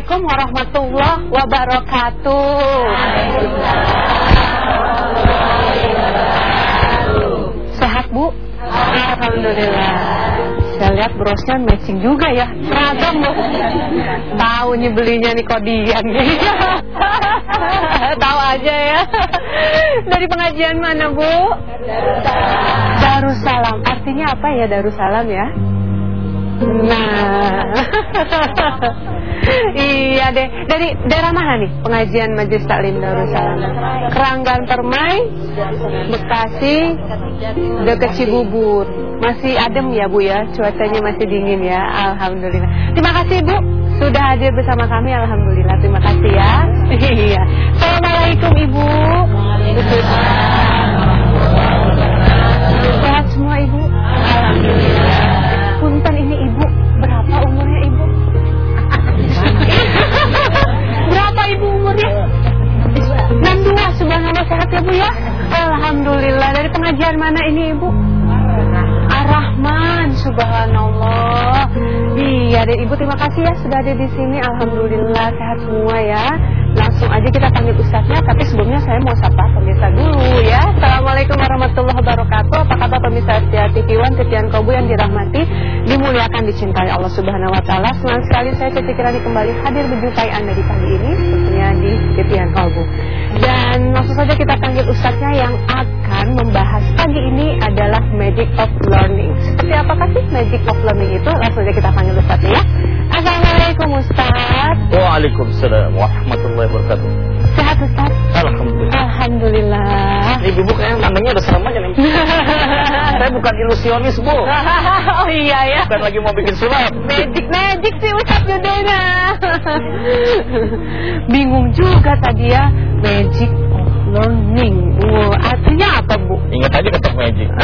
Assalamualaikum warahmatullahi wabarakatuh. Sehat Bu? Alhamdulillah. Saya lihat brosnya matching juga ya. Seragam Bu. Tahu belinya nih kodian nih. Tahu aja ya. Dari pengajian mana Bu? Darussalam. Artinya apa ya Darussalam ya? Nah, iya deh. Dari daerah mana nih pengajian Majelis Taklim Darussalam? Keranggan Permai, Bekasi, dekat Cibubur. Masih adem ya Bu ya, cuacanya masih dingin ya. Alhamdulillah. Terima kasih Bu sudah hadir bersama kami. Alhamdulillah. Terima kasih ya. Iya. Assalamualaikum Ibu. Sehat semua Ibu. Alhamdulillah. 62 subhanallah sehat ya bu ya? Alhamdulillah dari pengajian mana ini ibu? Ar-Rahman subhanallah. Iya deh ibu terima kasih ya sudah ada di sini. Alhamdulillah sehat semua ya. Aja kita panggil ustadznya Tapi sebelumnya saya mau sapa pemirsa dulu ya. Assalamualaikum warahmatullahi wabarakatuh. Apa kabar pemirsa setia TV One Titian Kobu yang dirahmati Dimuliakan dicintai Allah subhanahu wa ta'ala. Senang sekali saya ketika kembali hadir Berjumpai anda di pagi ini Tentunya di Titian Kobu. Dan langsung saja kita panggil ustadznya Yang akan membahas pagi ini Adalah Magic of Learning. Seperti apakah sih Magic of Learning itu? Langsung saja kita panggil ustadznya ya Assalamualaikum Ustaz. Waalaikumsalam warahmatullahi wabarakatuh. Sehat Ustaz? Alhamdulillah. Alhamdulillah. Ini ibu kayaknya namanya udah serem aja nih. Saya bukan ilusionis bu. Oh iya ya. Bukan lagi mau bikin sulap Magic-magic sih Ustaz judulnya. Bingung juga tadi ya. Magic of Learning. Wow, Artinya apa bu? Ingat aja ketok magic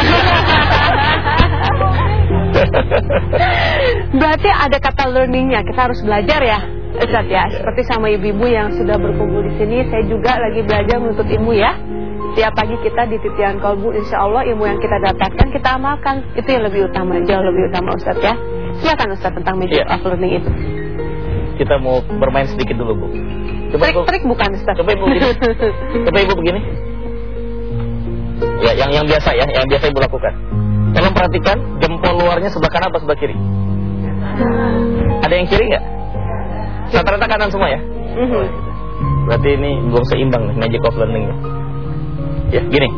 Berarti ada kata learningnya, kita harus belajar ya, Ustaz ya. Seperti sama ibu-ibu yang sudah berkumpul di sini, saya juga lagi belajar menuntut ilmu ya. Tiap pagi kita di titian kolbu, insya Allah ilmu yang kita dapatkan kita amalkan. Itu yang lebih utama, jauh lebih utama Ustaz ya. Silakan Ustaz tentang magic Ya. of learning itu. Kita mau bermain sedikit dulu bu Trik-trik bukan Ustaz. coba ibu begini Coba ibu begini Ya yang yang biasa ya Yang biasa ibu lakukan Tolong perhatikan jempol luarnya sebelah kanan atau sebelah kiri Ada yang kiri nggak? Rata-rata kanan semua ya Mhm. Berarti ini belum seimbang nih magic of learning Ya gini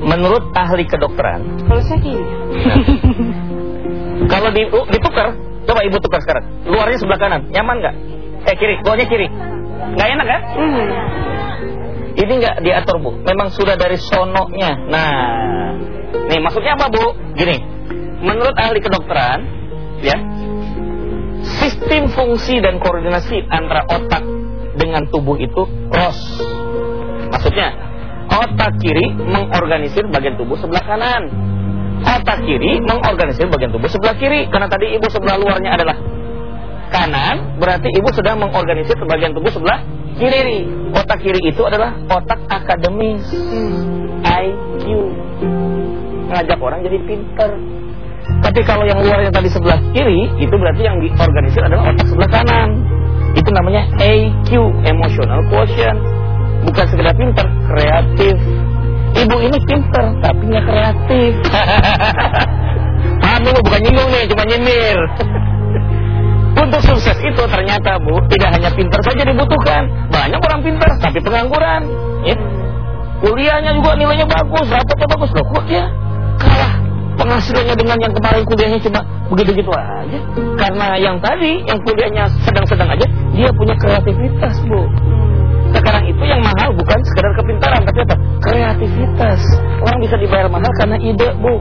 Menurut ahli kedokteran Kalau saya kiri. Nah. Kalau di, uh, ditukar, coba ibu tukar sekarang. Luarnya sebelah kanan, nyaman nggak? Eh kiri, luarnya kiri. Nggak enak kan? Mhm. Ini nggak diatur bu, memang sudah dari sononya. Nah, nih maksudnya apa bu? Gini, menurut ahli kedokteran, ya, sistem fungsi dan koordinasi antara otak dengan tubuh itu cross. Maksudnya, otak kiri mengorganisir bagian tubuh sebelah kanan. Otak kiri mengorganisir bagian tubuh sebelah kiri. Karena tadi ibu sebelah luarnya adalah kanan, berarti ibu sedang mengorganisir bagian tubuh sebelah kiri. Otak kiri itu adalah otak akademis, IQ, ngajak orang jadi pinter. Tapi kalau yang luarnya tadi sebelah kiri, itu berarti yang diorganisir adalah otak sebelah kanan. Itu namanya AQ, emotional quotient. Bukan sekedar pinter, kreatif. Ibu ini pinter, tapi nggak kreatif. Paham dulu, bukan nyinggung nih, cuma nyindir. Untuk sukses itu ternyata Bu, tidak hanya pintar saja dibutuhkan. Banyak orang pintar tapi pengangguran, ya. Kuliahnya juga nilainya bagus, rapotnya bagus loh. Kok dia kalah penghasilannya dengan yang kemarin kuliahnya cuma begitu-gitu aja. Karena yang tadi, yang kuliahnya sedang-sedang aja, dia punya kreativitas, Bu. Sekarang itu yang mahal bukan sekedar kepintaran, tapi apa? Kreativitas. Orang bisa dibayar mahal karena ide, Bu.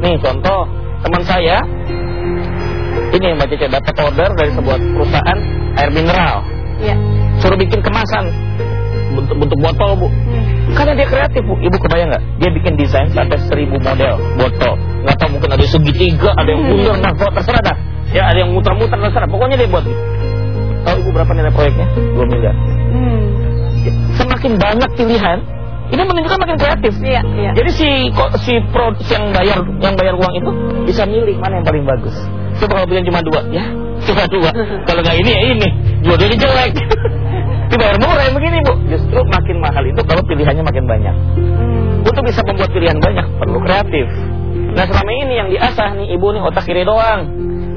Nih contoh, teman saya ini Mbak Cece dapat order dari sebuah perusahaan air mineral. Iya. Suruh bikin kemasan bentuk bentuk botol, Bu. Karena dia kreatif, Bu. Ibu kebayang nggak? Dia bikin desain sampai seribu model botol. Nggak tahu mungkin ada yang segitiga, ada yang bundar, nah kok terserah dah. Ya ada yang muter-muter terserah. Pokoknya dia buat. Tahu Ibu berapa nilai proyeknya? 2 miliar. Hmm. Semakin banyak pilihan, ini menunjukkan makin kreatif. Iya, iya. Jadi si si pro yang bayar yang bayar uang itu bisa milih mana yang paling bagus. Coba kalau bilang cuma dua, ya cuma dua. Kalau nggak ini ya ini, dua-duanya jelek. Dibayar murah begini bu. Justru makin mahal itu kalau pilihannya makin banyak. Hmm. Untuk bisa membuat pilihan banyak perlu kreatif. Nah selama ini yang diasah nih ibu nih otak kiri doang,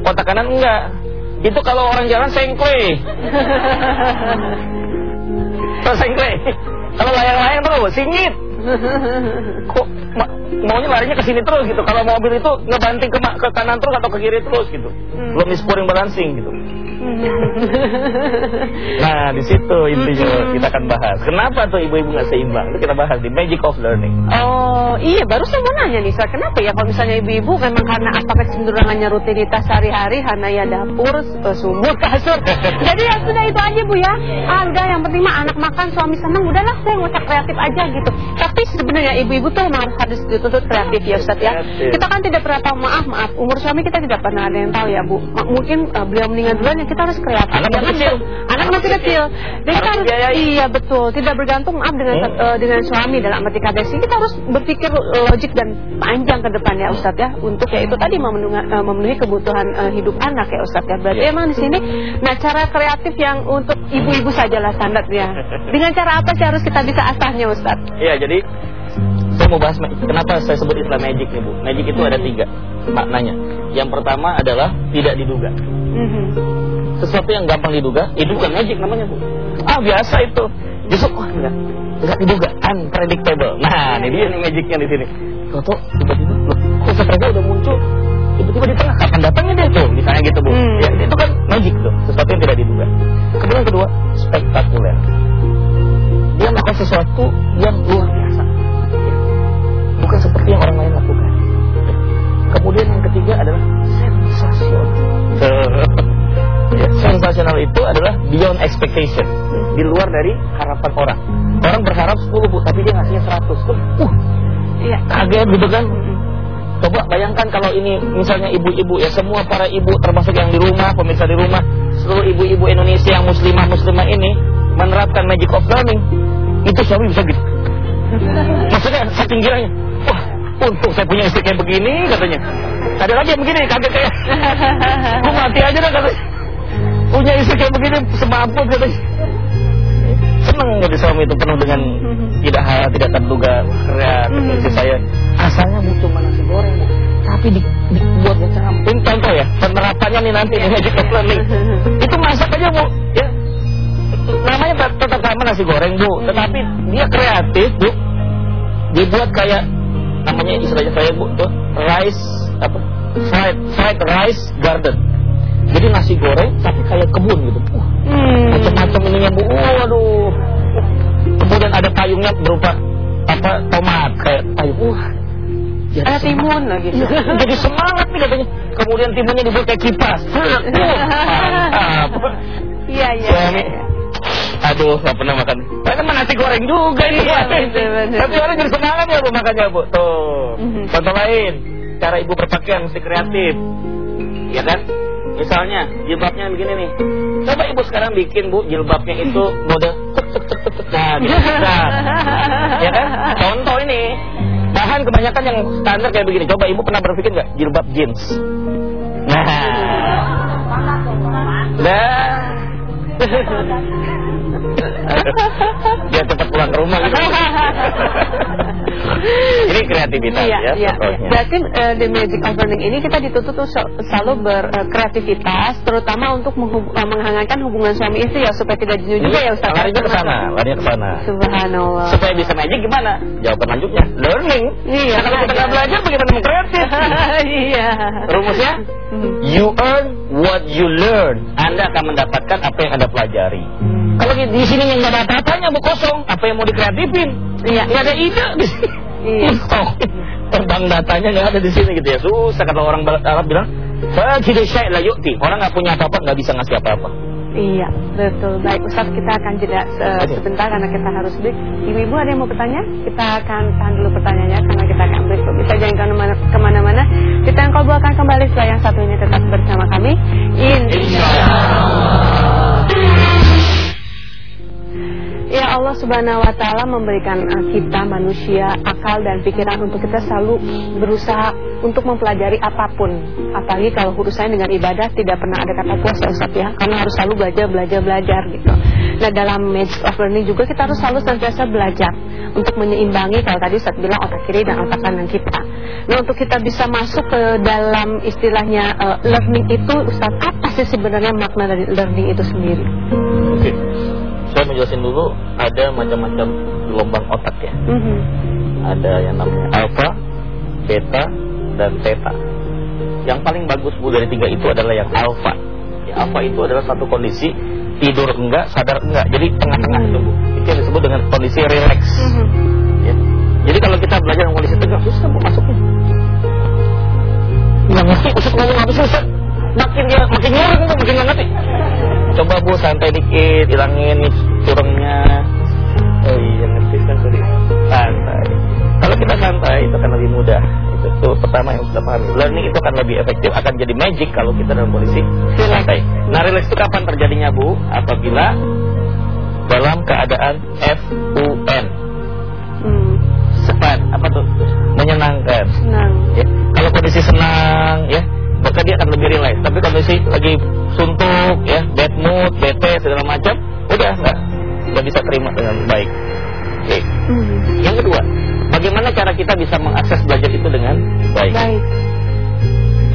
otak kanan enggak. Itu kalau orang jalan sengkle. Sengkle. Kalau layang-layang terus singit. Kok ma- maunya larinya ke sini terus gitu. Kalau mobil itu ngebanting ke, ke kanan terus atau ke kiri terus gitu. Belum di spring balancing gitu. Nah di situ intinya kita akan bahas. Kenapa tuh ibu-ibu nggak seimbang? Itu kita bahas di Magic of Learning. Oh iya baru saya mau nanya nih Sa, kenapa ya kalau misalnya ibu-ibu memang karena apa kecenderungannya rutinitas sehari-hari karena ya dapur, eh, sumur, kasur Jadi ya sudah itu aja Bu ya ah, Udah yang penting mah anak makan suami senang Udahlah saya nggak usah kreatif aja gitu Tapi sebenarnya ibu-ibu tuh memang harus dituntut kreatif ya Ustaz ya Kreatif. Kita kan tidak pernah tahu maaf maaf umur suami kita tidak pernah ada yang tahu ya Bu Mungkin eh, beliau meninggal duluan ya kita harus kreatif Anak masih kecil. Anak masih kecil Jadi kita harus. Iya betul tidak bergantung maaf dengan Hmm. eh, dengan suami dalam arti kata sih kita harus berpikir logik dan panjang ke depannya Ustadz ya untuk ya itu tadi memenuhi, eh, memenuhi kebutuhan eh, hidup anak ya Ustadz ya berarti Iya. emang di sini nah cara kreatif yang untuk ibu-ibu sajalah standarnya dengan cara apa sih harus kita bisa asahnya Ustadz Iya, jadi saya mau bahas kenapa saya sebut istilah magic nih Bu. Magic itu ada tiga maknanya. Yang pertama adalah tidak diduga. Mhm. Sesuatu yang gampang diduga, itu bukan magic namanya Bu. Ah biasa itu. Justru wah enggak, enggak diduga, unpredictable. Nah, ini dia nih magicnya di sini. Toto tiba-tiba, loh, kok setrega udah muncul? Tiba-tiba di tengah, kapan datangnya dia tuh? Misalnya gitu Bu. Hmm. Ya, itu kan magic tuh, sesuatu yang tidak diduga. Kemudian kedua, spektakuler. Dia melakukan sesuatu yang itu adalah beyond expectation. Di luar dari harapan orang. Orang berharap 10 bu, tapi dia ngasihnya 100. Tuh, uh, iya kaget gitu kan. Coba bayangkan kalau ini misalnya ibu-ibu ya semua para ibu termasuk yang di rumah, pemirsa di rumah, seluruh ibu-ibu Indonesia yang muslimah muslimah ini menerapkan magic of learning, itu suami bisa gitu. Maksudnya saking giranya, wah untung saya punya istri kayak begini katanya. Ada lagi yang begini kaget kayak, gue mati aja dah katanya. Punya istri kayak begini semampu katanya. Seneng jadi suami itu penuh dengan tidak hal tidak terduga Mhm. istri saya. Asalnya butuh nasi goreng Bu. tapi di, dibuatnya cara ini contoh ya penerapannya nih nanti. Di magic of learning itu masak aja bu. Ya. Namanya tet- tetap sama nasi goreng bu. Tetapi dia kreatif bu. Dibuat kayak namanya istilahnya saya bu tuh rice apa? Fried fried rice garden jadi nasi goreng tapi kayak kebun gitu. Wah, Hmm. macam-macam ininya bu. Waduh kemudian ada payungnya berupa apa tomat kayak payung. Wah jadi semangat. timun lagi. Iya, jadi semangat nih katanya. Kemudian timunnya dibuat kayak kipas. Mantap. Iya iya Suami, iya. aduh nggak pernah makan. Padahal mah nasi goreng juga ini Iya, tapi orang jadi semangat ya bu makannya bu. Tuh. Mhm. contoh lain cara ibu berpakaian mesti kreatif. Ya kan misalnya jilbabnya begini nih. Coba ibu sekarang bikin bu jilbabnya itu mode nah gitu. Nah, ya kan? Contoh ini. Bahan kebanyakan yang standar kayak begini. Coba ibu pernah berpikir nggak? Jilbab jeans. Nah. Nah biar cepat pulang ke rumah gitu ini kreativitas Iya, ya iya. Berarti eh, the magic of learning ini kita dituntut selalu berkreativitas, terutama untuk menghub- eh, menghangatkan hubungan suami istri ya supaya tidak jenuh juga ya Ustaz. larinya ke sana larinya ke sana Subhanallah. supaya bisa magic gimana jawaban lanjutnya learning Iya, Nah, kalau kita nggak belajar bagaimana mau kreatif Iya. rumusnya Hmm. you earn what you learn anda akan mendapatkan apa yang anda pelajari kalau di, sini yang nggak ada apa-apanya bu kosong apa yang mau dikreatifin Iya. nggak ada ide di sini Iya. Kosong. terbang datanya nggak ada di sini gitu ya susah kata orang Arab bilang tidak syai la yu'ti orang nggak punya apa-apa nggak bisa ngasih apa-apa Iya, betul. Baik, Ustaz, kita akan jeda Oke. sebentar karena kita harus break. Ibu-ibu ada yang mau bertanya? Kita akan tahan dulu pertanyaannya karena kita akan break. Bisa jangan kemana- ke mana-mana. Kita yang kolbu akan kembali setelah yang satu ini tetap bersama kami. Insya Ya Allah Subhanahu wa taala memberikan uh, kita manusia akal dan pikiran untuk kita selalu berusaha untuk mempelajari apa pun. Apalagi kalau urusannya dengan ibadah tidak pernah ada kata puas ya Ustaz ya, karena harus selalu belajar belajar belajar gitu. Nah, dalam magic of learning juga kita harus selalu senantiasa belajar untuk menyeimbangi kalau tadi Ustaz bilang otak kiri dan otak kanan kita. Nah, untuk kita bisa masuk ke dalam istilahnya uh, learning itu Ustaz, apa sih sebenarnya makna dari learning itu sendiri? Oke. Saya menjelaskan dulu ada macam-macam gelombang otak ya. Mm -hmm. Ada yang namanya alpha, beta, dan theta. Yang paling bagus Bu dari tiga itu adalah yang alpha. Ya, alpha itu adalah satu kondisi tidur enggak, sadar enggak. Jadi tengah-tengah itu Bu. Itu yang disebut dengan kondisi relax. Mm -hmm. ya. Jadi kalau kita belajar dengan kondisi tegak susah Bu masuknya. Nggak ngerti Ustaz ngomong apa sih Ustaz? Makin dia makin nyuruh makin nggak ngerti. Coba Bu santai dikit, hilangin nih curengnya. Oh iya ngerti kan tadi. Santai. Kalau kita santai itu akan lebih mudah. Itu tuh pertama yang kita pahami. Learning itu akan lebih efektif, akan jadi magic kalau kita dalam kondisi santai. Nah relax itu kapan terjadinya Bu? Apabila dalam keadaan FUN. Hmm. Fun, apa tuh? Menyenangkan. Senang. Ya. Kalau kondisi senang, ya, maka dia akan lebih relax. Tapi kondisi lagi suntuk, ya, bad mood, bete, segala macam, udah nggak nggak bisa terima dengan baik. Oke. Hmm. Yang kedua, bagaimana cara kita bisa mengakses belajar itu dengan baik? Baik.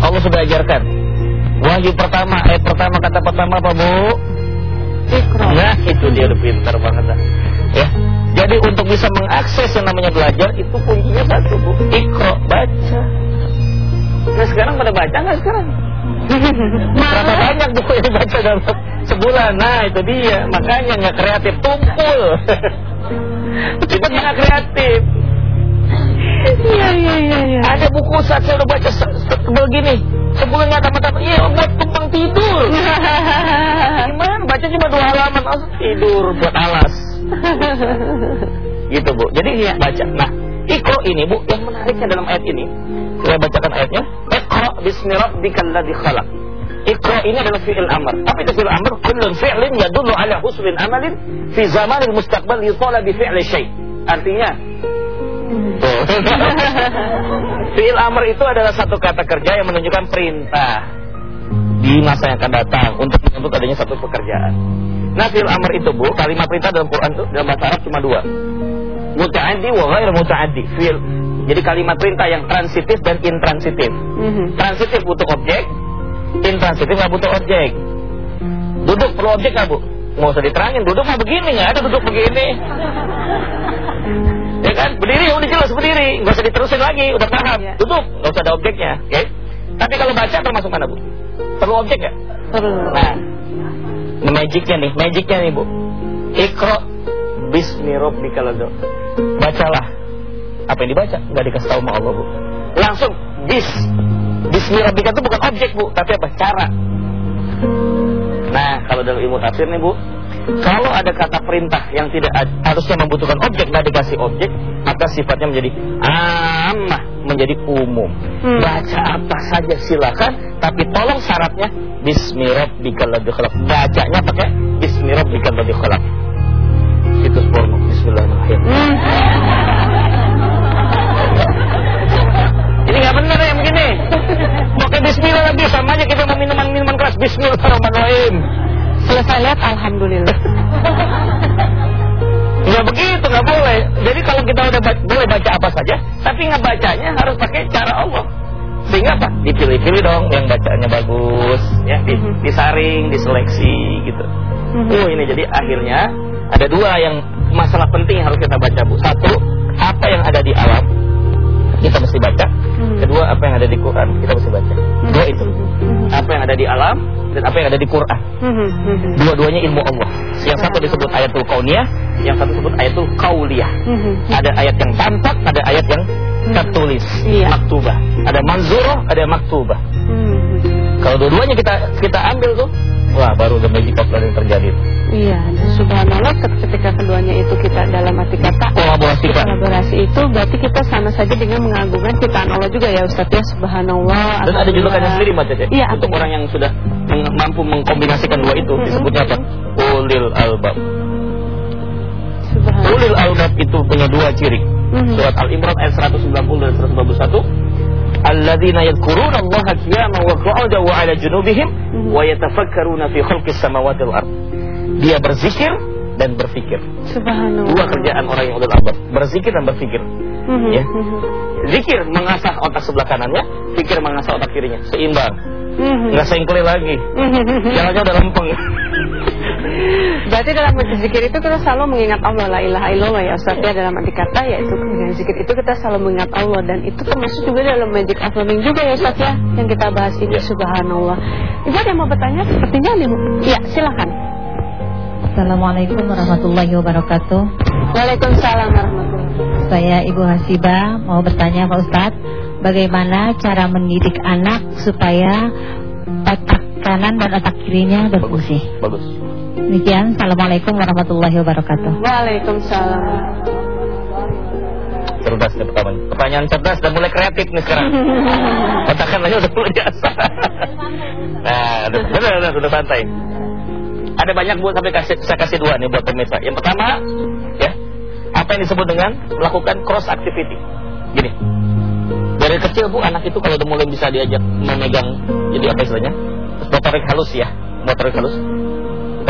Allah sudah ajarkan. Wahyu pertama, ayat pertama kata pertama apa bu? Ikro. Nah itu dia udah pintar banget dah. Ya. Jadi untuk bisa mengakses yang namanya belajar itu kuncinya satu bu, ikro baca. Nah sekarang pada baca nggak sekarang? Berapa banyak buku yang dibaca dalam sebulan? Nah itu dia, makanya nggak kreatif, tumpul. Kita nggak kreatif. Iya iya iya iya. Ada buku saat saya udah baca se- se- tebel gini, sebulan nggak tamat-tamat, iya buat tumpang tidur. Gimana? Baca cuma dua halaman, langsung tidur buat alas. Gitu bu. Jadi ya baca. Nah, ikro ini bu, yang menariknya dalam ayat ini, saya bacakan ayatnya. Ikro bismi rabbikal ladzi khalaq. Ikro ini adalah fi'il amr. Apa itu fi'il amr? Kullun fi'lin yadullu ala husnil amalin fi zamanil mustaqbal yutala bi fi'li syai. Artinya, fi'il amr itu adalah satu kata kerja yang menunjukkan perintah di masa yang akan datang untuk menyebut adanya satu pekerjaan. Nah, fi'il amr itu Bu, kalimat perintah dalam Quran itu dalam bahasa Arab cuma dua. Muta'addi wa ghair muta'addi. Fi'il. Jadi kalimat perintah yang transitif dan intransitif. Mhm. Transitif butuh objek, intransitif nggak butuh objek. Duduk perlu objek nggak Bu? Nggak usah diterangin, duduk mah begini nggak ada duduk begini. Ya kan, berdiri udah jelas berdiri, nggak usah diterusin lagi, udah paham. Iya. Duduk, nggak usah ada objeknya, oke? Tapi kalau baca termasuk mana Bu? Perlu objek ya? Perlu. Nah, ini magicnya nih, magicnya nih bu. Ikro bismi rabbikal. Bacalah. Apa yang dibaca? Enggak dikasih tahu sama Allah bu. Langsung bis. Bismi rabbika itu bukan objek bu, tapi apa? Cara. Nah, kalau dalam ilmu tafsir nih bu, kalau ada kata perintah yang tidak harusnya membutuhkan objek, nggak dikasih objek, maka sifatnya menjadi ammah, menjadi umum. Hmm. Baca apa saja silakan, tapi tolong syaratnya Bismi rabbikal ladzi khalaq. Bacanya pakai Bismi rabbikal ladzi khalaq. Situs porno. Bismillahirrahmanirrahim. Hmm. Ini nggak benar yang begini. Pakai Bismillah lagi sama aja kita mau minuman-minuman keras. Bismillahirrahmanirrahim. Selesai lihat alhamdulillah. Nggak begitu, nggak boleh. Jadi kalau kita udah baca, boleh baca apa saja, tapi nggak bacanya harus pakai cara Allah. Sehingga apa? Dipilih-pilih dong yang bacaannya bagus, ya, Mhm. disaring, diseleksi gitu. Mhm. Oh ini jadi akhirnya ada dua yang masalah penting yang harus kita baca bu. Satu, apa yang ada di alam kita mesti baca. Mhm. Kedua, apa yang ada di Quran kita mesti baca. Dua itu. Mhm. Apa yang ada di alam dan apa yang ada di Quran. Dua-duanya ilmu Allah. Yang satu disebut ayatul kauniyah, yang satu disebut ayatul kauliyah. Ada ayat yang tampak, ada ayat yang tertulis, Iya. maktubah. Ada manzurah, ada maktubah. Kalau dua-duanya kita kita ambil tuh, wah baru the magic of learning terjadi. Iya, dan subhanallah ketika keduanya itu kita dalam arti kata Kolaborasikan. kolaborasi itu berarti kita sama saja dengan mengagungkan ciptaan Allah juga ya Ustaz ya subhanallah. Dan ada julukannya sendiri Mbak Cece. Iya, Untuk orang yang sudah meng- mampu mengkombinasikan dua itu disebutnya apa? Ulil albab. Subhanallah. ulil albab itu punya dua ciri. Mhm. Surat Al-Imran ayat 190 dan 191. Alladzina yadhkuruna Allah qiyaman wa qu'udan wa 'ala junubihim wa yatafakkaruna fi khalqis samawati wal ard. Dia berzikir dan berfikir. Subhanallah. Dua kerjaan orang yang ulil albab, berzikir dan berfikir. Mhm, Ya. mhm. Zikir mengasah otak sebelah kanannya, fikir mengasah otak kirinya, seimbang. Mhm. Nggak sengkle lagi. Mhm. Jalannya udah lempeng. Berarti dalam berzikir itu kita selalu mengingat Allah la ilaha illallah ya Ustaz ya dalam arti kata yaitu dengan zikir itu kita selalu mengingat Allah dan itu termasuk juga dalam magic affirming juga ya Ustaz ya yang kita bahas ini Ya. subhanallah. Ibu ada yang mau bertanya sepertinya nih Bu. Iya silakan. Assalamualaikum warahmatullahi wabarakatuh. Waalaikumsalam warahmatullahi wabarakatuh. Saya Ibu Hasiba mau bertanya Pak Ustadz, bagaimana cara mendidik anak supaya otak kanan dan otak kirinya berfungsi? Bagus. Demikian, Assalamualaikum warahmatullahi wabarakatuh. Waalaikumsalam. Cerdas nih pertama. Pertanyaan cerdas dan mulai kreatif nih sekarang. Otak kanannya udah mulai biasa. nah, udah, udah, udah, udah santai. Ada banyak buat sampai kasih saya kasih dua nih buat pemirsa. Yang pertama, ya, apa yang disebut dengan melakukan cross activity. Gini. Dari kecil Bu, anak itu kalau udah mulai bisa diajak memegang jadi apa istilahnya? Motorik halus ya, motorik halus.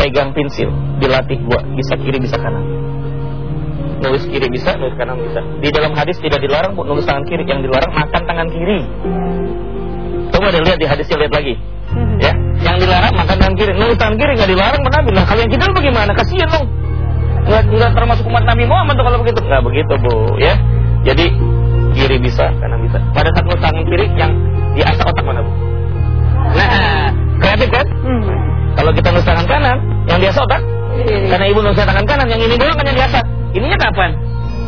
Pegang pensil, dilatih gua bisa kiri bisa kanan. Nulis kiri bisa, nulis kanan bisa. Di dalam hadis tidak dilarang Bu nulis tangan kiri, yang dilarang makan tangan kiri. Coba deh lihat di hadisnya lihat lagi. Ya, yang dilarang makan tangan kiri, nulis tangan kiri nggak dilarang benar Nah, kalau yang kita bagaimana? Kasihan dong. Nggak, nggak termasuk umat Nabi Muhammad tuh kalau begitu. Nggak begitu Bu, ya. Jadi kiri bisa, kanan bisa. Pada saat nulis tangan kiri yang diasah otak mana Bu? Nah, kreatif kan? Mhm. Kalau kita nulis tangan yang biasa otak. Iya. Karena ibu nulis tangan kanan, yang ini doang kan yang biasa. Ininya kapan?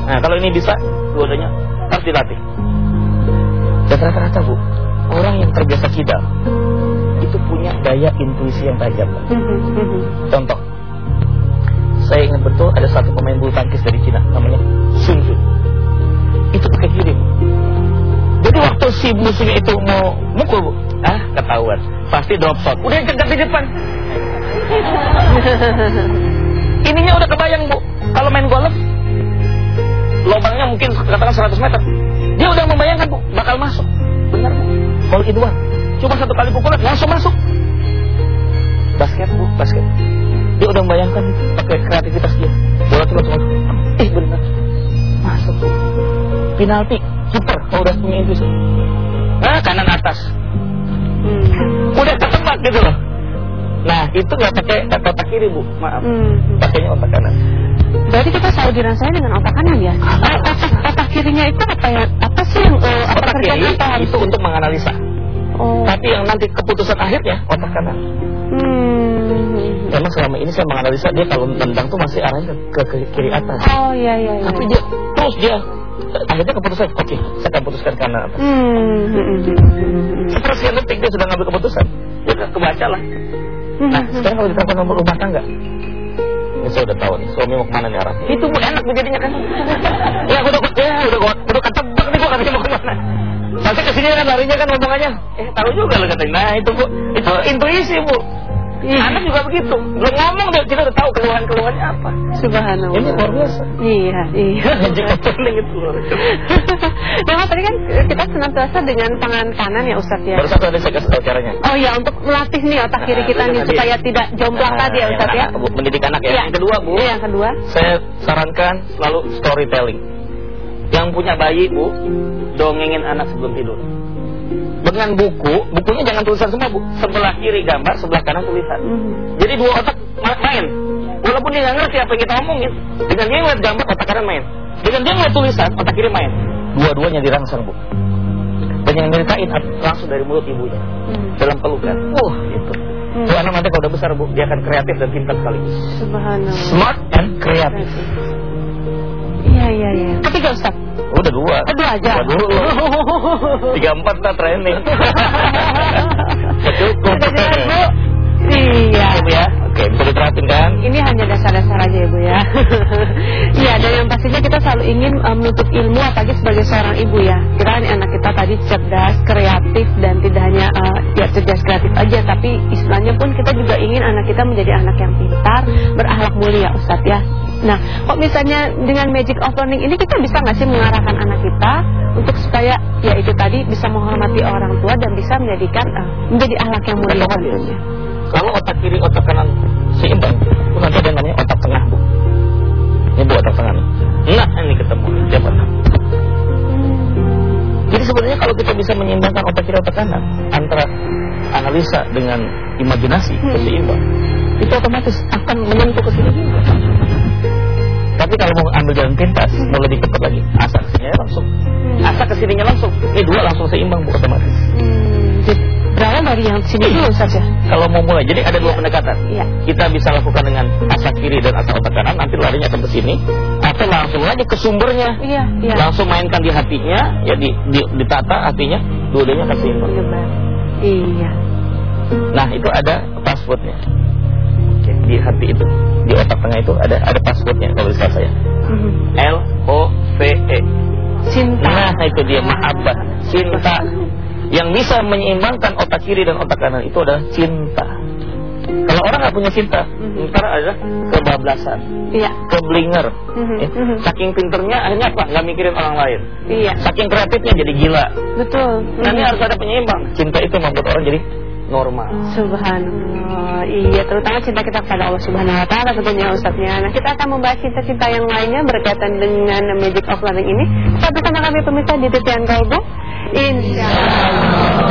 Nah, kalau ini bisa, dua-duanya harus dilatih. Dan rata-rata bu, orang yang terbiasa kidal itu punya daya intuisi yang tajam. Bu. Mhm, mhm. Contoh, saya ingat betul ada satu pemain bulu tangkis dari Cina, namanya Sun Tzu. Itu pakai kiri. Jadi waktu si musuhnya itu mau mukul bu, ah ketahuan, pasti drop shot. Udah cegat di depan. Ininya udah kebayang bu, kalau main golf, lubangnya mungkin katakan 100 meter. Dia udah membayangkan bu, bakal masuk. Benar bu, kalau itu cuma satu kali pukulan langsung masuk. Basket bu, basket. Dia udah membayangkan pakai kreativitas dia. Bola tuh langsung masuk. Eh benar, masuk bu. Penalti, kiper, kalau udah punya itu sih. Nah, kanan atas. Mhm. Udah ketebak gitu loh. Nah, itu nggak pakai otak kiri bu, maaf. Mhm. Pakainya otak kanan. Berarti kita selalu dirasain dengan otak kanan ya? Eh, otak, otak kirinya itu apa ya? Apa sih yang eh, apa Otak kerjaan kiri apa harus? itu untuk menganalisa. Oh. Tapi yang nanti keputusan akhirnya otak kanan. Hmm. Memang selama ini saya menganalisa dia kalau nendang tuh masih arahnya ke, ke kiri atas. Oh iya iya iya. Tapi dia terus dia akhirnya keputusan oke saya akan putuskan kanan atas. Hmm. hmm, hmm, hmm, sekian detik dia sudah ngambil keputusan. Dia ke- kebaca lah. Nah sekarang kalau ditelepon nomor rumah tangga. Ini saya udah tahu nih suami mau ke mana nih arahnya. Itu bu enak jadinya kan. ya udah ya udah gua udah ketebak nih gua katanya mau ke mana. Nanti ke sini kan larinya kan ngomongannya. Eh tahu juga lo katanya. Nah itu bu itu intuisi bu. Anak juga begitu. Belum ngomong deh kita udah tahu keluhan-keluhannya apa. Subhanallah. Ini luar biasa. Iya, iya. Itu luar. Nah, tadi kan kita senantiasa dengan tangan kanan ya Ustaz ya. Baru satu tadi saya kasih tahu caranya. Oh iya, untuk melatih nih otak kiri kita Nah, nih itu supaya tidak jomplang Nah, tadi ya Ustaz ya. Bu, mendidik anak ya. Iya. Yang kedua bu, Iya, yang kedua. saya sarankan selalu storytelling. Yang punya bayi bu, dongengin anak sebelum tidur. Dengan buku, bukunya jangan tulisan semua bu. Sebelah kiri gambar, sebelah kanan tulisan. Mhm. Jadi dua otak ma- main. Walaupun dia nggak ngerti apa yang kita omongin, dengan dia ngeliat gambar otak kanan main. Dengan dia ngeliat tulisan otak kiri main. Dua-duanya dirangsang bu. Dan yang nyeritain ap- langsung dari mulut ibunya Hmm. dalam pelukan. Wah itu. Hmm. Tuh anak nanti kalau udah besar bu, dia akan kreatif dan pintar. Subhanallah. Smart and kreatif. Iya, iya, iya. Ketiga Ustaz. Udah dua. Oh, dua aja. Dua dulu. Tiga empat kita training. Cukup. Bu? Iya. Cukup ya. Oke, bisa diterapin kan? Ini hanya dasar-dasar aja ya Bu ya. Iya dan yang pastinya kita selalu ingin uh, menuntut ilmu apalagi sebagai seorang ibu ya. Kita kan anak kita tadi cerdas, kreatif dan tidak hanya uh, ya cerdas kreatif aja tapi istilahnya pun kita juga ingin anak kita menjadi anak yang pintar, berakhlak mulia Ustadz ya. Nah, kok misalnya dengan magic of learning ini kita bisa nggak sih mengarahkan anak kita untuk supaya ya itu tadi bisa menghormati orang tua dan bisa menjadikan uh, menjadi ahlak yang mulia tentunya. Kalau otak kiri otak kanan seimbang, itu nanti ada namanya otak tengah bu. Ini bu otak tengah. Nah ini ketemu dia pernah. Jadi sebenarnya kalau kita bisa menyeimbangkan otak kiri otak kanan antara analisa dengan imajinasi Hmm. keseimbang, itu otomatis akan menyentuh ke sini juga. Tapi kalau mau ambil jalan pintas, mau lebih cepat lagi, asa ke sininya langsung. Asa ke sininya langsung, ini dua langsung seimbang bu otomatis. Hmm, berawal dari yang sini dulu Ustadz ya. Kalau mau mulai, jadi ada dua pendekatan. Iya. Kita bisa lakukan dengan asa kiri dan asa otak kanan, nanti larinya akan ke sini, atau langsung aja ke sumbernya. Iya, iya. Langsung mainkan di hatinya, ya di, di ditata hatinya, dua-duanya akan seimbang. Menyebar. Iya. Nah, itu ada passwordnya. Di hati itu, di otak tengah itu ada ada passwordnya kalau istilah saya. Mhm. L O V E. Cinta. Nah, itu dia mahabbah, cinta. Yang bisa menyeimbangkan otak kiri dan otak kanan itu adalah cinta. Kalau orang nggak punya cinta, Mhm. ntar ada kebablasan, Iya. keblinger. Ya. Saking pinternya akhirnya apa? Nggak mikirin orang lain. Iya. Saking kreatifnya jadi gila. Betul. Nah, ini Mhm. harus ada penyeimbang. Cinta itu membuat orang jadi normal. Subhanallah. Iya, terutama cinta kita kepada Allah Subhanahu wa taala tentunya Ustaznya. Nah, kita akan membahas cinta-cinta yang lainnya berkaitan dengan Magic of Learning ini. Tetap bersama kami pemirsa di Titian Kalbu. Insya Allah.